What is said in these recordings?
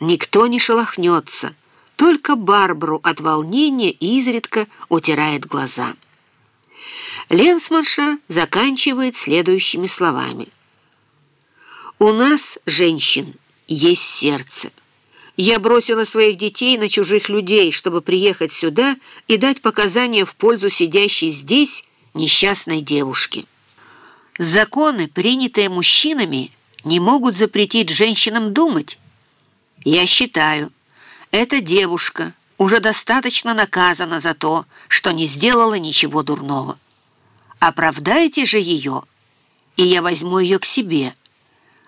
Никто не шелохнется, только Барбару от волнения изредка утирает глаза. Ленсманша заканчивает следующими словами. «У нас, женщин, есть сердце. Я бросила своих детей на чужих людей, чтобы приехать сюда и дать показания в пользу сидящей здесь несчастной девушки. Законы, принятые мужчинами, не могут запретить женщинам думать. Я считаю, эта девушка уже достаточно наказана за то, что не сделала ничего дурного. Оправдайте же ее, и я возьму ее к себе.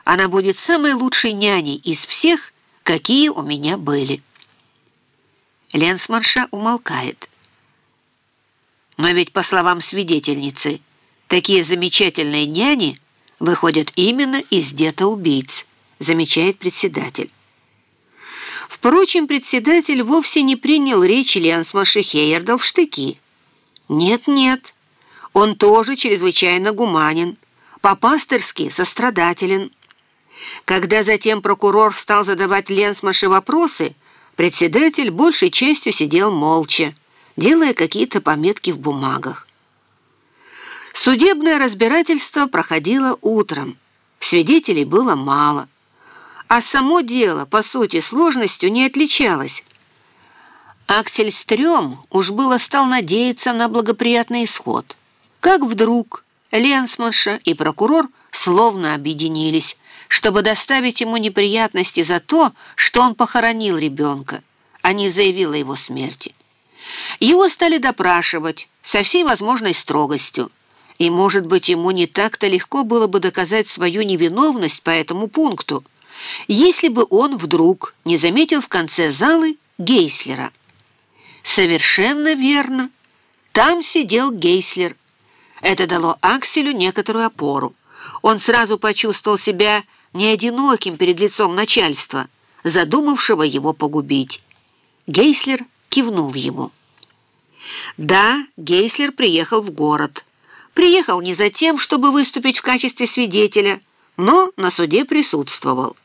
Она будет самой лучшей няней из всех, какие у меня были. Ленсмарша умолкает. Но ведь, по словам свидетельницы, такие замечательные няни выходят именно из детоубийц, замечает председатель. Впрочем, председатель вовсе не принял речи Ленсмарши Хейердал в штыки. Нет-нет, он тоже чрезвычайно гуманен, по-пасторски сострадателен. Когда затем прокурор стал задавать Ленсмаше вопросы, председатель большей частью сидел молча, делая какие-то пометки в бумагах. Судебное разбирательство проходило утром. Свидетелей было мало. А само дело, по сути, сложностью не отличалось. Аксель Стрём уж было стал надеяться на благоприятный исход. Как вдруг Ленсманша и прокурор словно объединились, чтобы доставить ему неприятности за то, что он похоронил ребенка, а не заявил о его смерти. Его стали допрашивать со всей возможной строгостью, и, может быть, ему не так-то легко было бы доказать свою невиновность по этому пункту, если бы он вдруг не заметил в конце залы Гейслера. Совершенно верно. Там сидел Гейслер. Это дало Акселю некоторую опору. Он сразу почувствовал себя не одиноким перед лицом начальства, задумавшего его погубить. Гейслер кивнул ему. Да, Гейслер приехал в город. Приехал не за тем, чтобы выступить в качестве свидетеля, но на суде присутствовал.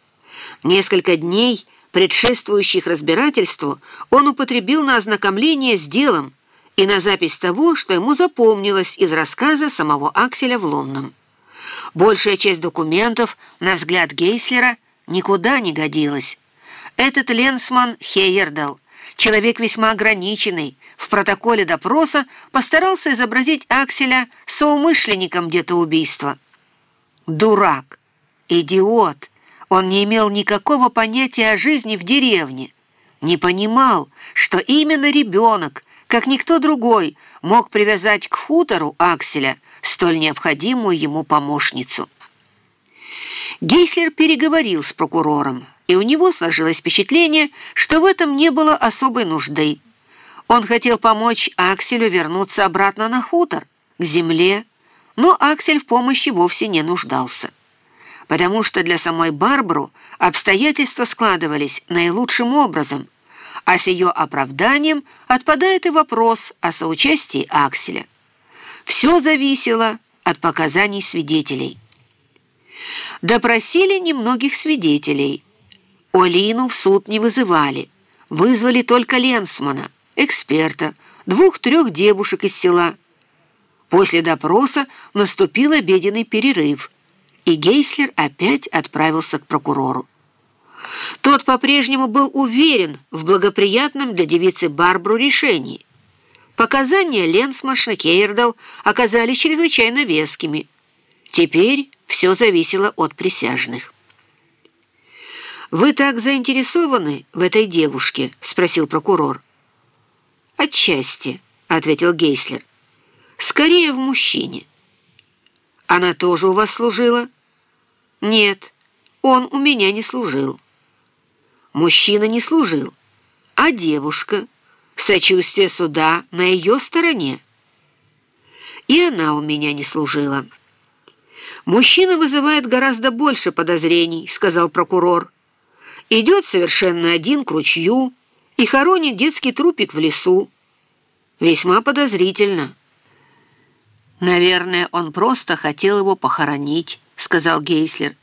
Несколько дней, предшествующих разбирательству, он употребил на ознакомление с делом и на запись того, что ему запомнилось из рассказа самого Акселя в Лунном. Большая часть документов, на взгляд Гейслера, никуда не годилась. Этот Ленсман Хейердал, человек весьма ограниченный, в протоколе допроса постарался изобразить Акселя соумышленником где-то убийства. Дурак, идиот, он не имел никакого понятия о жизни в деревне, не понимал, что именно ребенок, как никто другой, мог привязать к хутору Акселя столь необходимую ему помощницу. Гейслер переговорил с прокурором, и у него сложилось впечатление, что в этом не было особой нужды. Он хотел помочь Акселю вернуться обратно на хутор, к земле, но Аксель в помощи вовсе не нуждался, потому что для самой Барбару обстоятельства складывались наилучшим образом, а с ее оправданием отпадает и вопрос о соучастии Акселя. Все зависело от показаний свидетелей. Допросили немногих свидетелей. Олину в суд не вызывали. Вызвали только Ленсмана, эксперта, двух-трех девушек из села. После допроса наступил обеденный перерыв, и Гейслер опять отправился к прокурору. Тот по-прежнему был уверен в благоприятном для девицы Барбру решении – Показания Ленсмашна Кейердал оказались чрезвычайно вескими. Теперь все зависело от присяжных. «Вы так заинтересованы в этой девушке?» — спросил прокурор. «Отчасти», — ответил Гейслер. «Скорее в мужчине». «Она тоже у вас служила?» «Нет, он у меня не служил». «Мужчина не служил, а девушка...» Сочувствие суда на ее стороне. И она у меня не служила. «Мужчина вызывает гораздо больше подозрений», — сказал прокурор. «Идет совершенно один к ручью и хоронит детский трупик в лесу. Весьма подозрительно». «Наверное, он просто хотел его похоронить», — сказал Гейслер.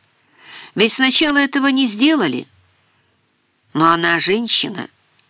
«Ведь сначала этого не сделали». Но она женщина —